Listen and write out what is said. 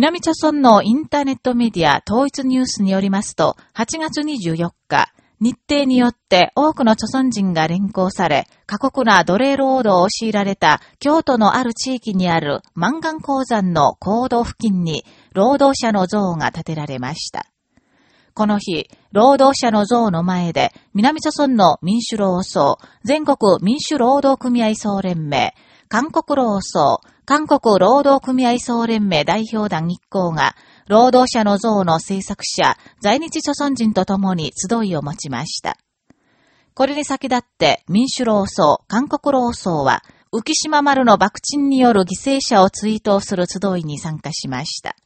南朝村のインターネットメディア統一ニュースによりますと、8月24日、日程によって多くの朝村人が連行され、過酷な奴隷労働を強いられた京都のある地域にある満願鉱山の坑道付近に労働者の像が建てられました。この日、労働者の像の前で、南朝村の民主労総、全国民主労働組合総連盟、韓国労総、韓国労働組合総連盟代表団一行が、労働者の像の制作者、在日朝鮮人と共に集いを持ちました。これに先立って民主労総、韓国労総は、浮島丸の爆沈による犠牲者を追悼する集いに参加しました。